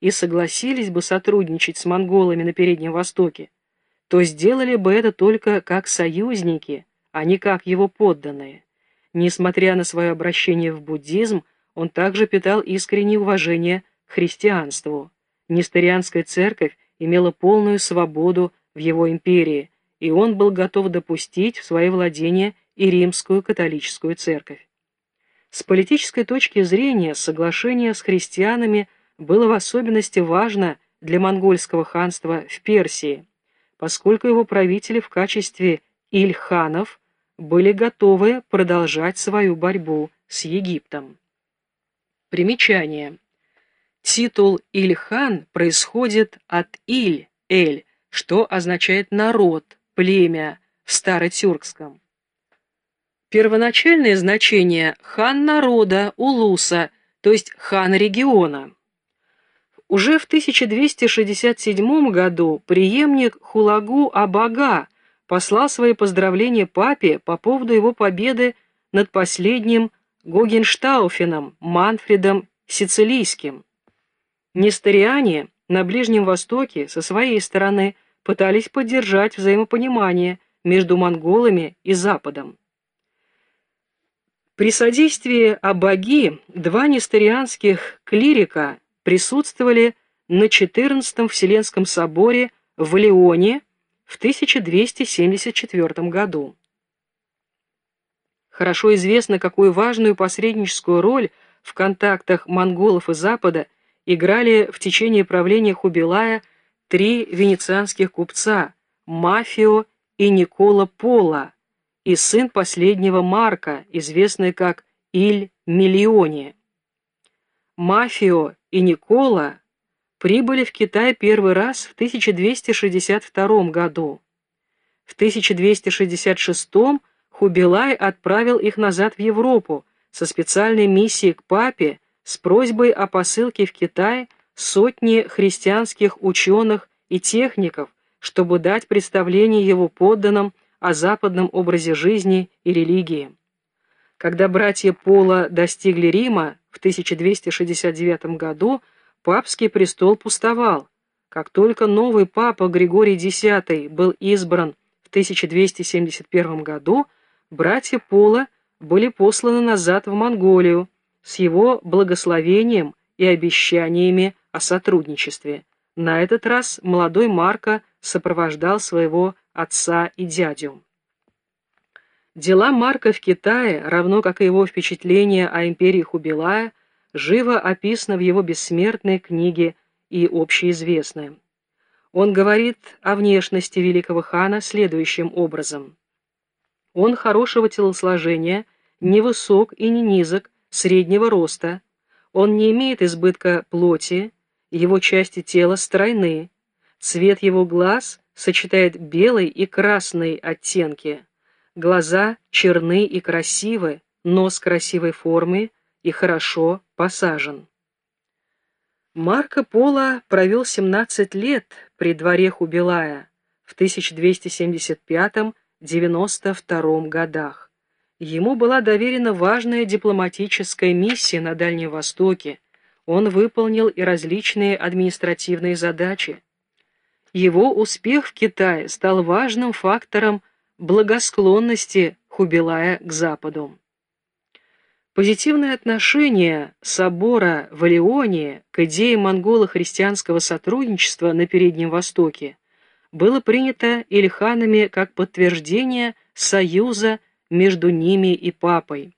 и согласились бы сотрудничать с монголами на Переднем Востоке, то сделали бы это только как союзники, а не как его подданные. Несмотря на свое обращение в буддизм, он также питал искреннее уважение к христианству. Несторианская церковь имела полную свободу в его империи, и он был готов допустить в свои владения и римскую католическую церковь. С политической точки зрения соглашение с христианами было в особенности важно для монгольского ханства в Персии, поскольку его правители в качестве ильханов были готовы продолжать свою борьбу с Египтом. Примечание. Титул Ильхан происходит от Иль, Эль, что означает народ, племя в старотюркском. Первоначальное значение – хан народа, улуса, то есть хан региона. Уже в 1267 году преемник Хулагу Абага послал свои поздравления папе по поводу его победы над последним Гогенштауфеном Манфредом Сицилийским. Несториане на Ближнем Востоке со своей стороны пытались поддержать взаимопонимание между монголами и Западом. При содействии Абаги два несторианских клирика присутствовали на XIV Вселенском соборе в Леоне в 1274 году. Хорошо известно, какую важную посредническую роль в контактах монголов и Запада играли в течение правления Хубилая три венецианских купца – Мафио и Никола Пола, и сын последнего Марка, известный как Иль Миллионе. Мафио и Никола прибыли в Китай первый раз в 1262 году. В 1266 Хубилай отправил их назад в Европу со специальной миссией к папе с просьбой о посылке в Китай сотни христианских ученых и техников, чтобы дать представление его подданным о западном образе жизни и религии. Когда братья Пола достигли Рима в 1269 году, папский престол пустовал. Как только новый папа Григорий X был избран в 1271 году, братья Пола были посланы назад в Монголию с его благословением и обещаниями о сотрудничестве. На этот раз молодой Марко сопровождал своего отца и дядю. Дела Марка в Китае, равно как и его впечатления о империи Хубилая, живо описаны в его бессмертной книге и общеизвестны. Он говорит о внешности великого хана следующим образом. Он хорошего телосложения, невысок и не низок, среднего роста, он не имеет избытка плоти, его части тела стройны, цвет его глаз сочетает белый и красный оттенки. Глаза черны и красивы, нос красивой формы и хорошо посажен. Марко Поло провел 17 лет при дворе Хубилая в 1275-92 годах. Ему была доверена важная дипломатическая миссия на Дальнем Востоке. Он выполнил и различные административные задачи. Его успех в Китае стал важным фактором благосклонности Хубилая к Западу. Позитивное отношение собора в Алионе к идее монголо-христианского сотрудничества на Переднем Востоке было принято ильханами как подтверждение союза между ними и папой.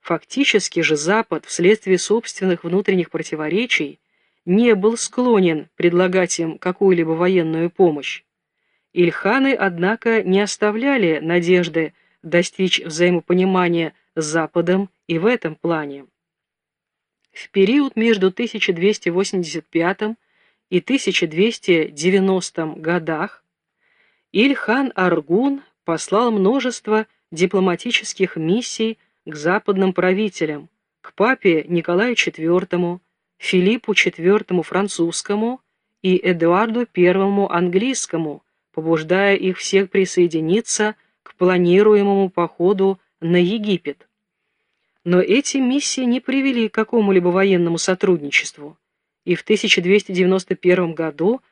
Фактически же Запад вследствие собственных внутренних противоречий не был склонен предлагать им какую-либо военную помощь. Ильханы, однако, не оставляли надежды достичь взаимопонимания с Западом и в этом плане. В период между 1285 и 1290 годах Ильхан Аргун послал множество дипломатических миссий к западным правителям, к папе Николаю IV, Филиппу IV французскому и Эдуарду I английскому, побуждая их всех присоединиться к планируемому походу на Египет. Но эти миссии не привели к какому-либо военному сотрудничеству. и в 1291 году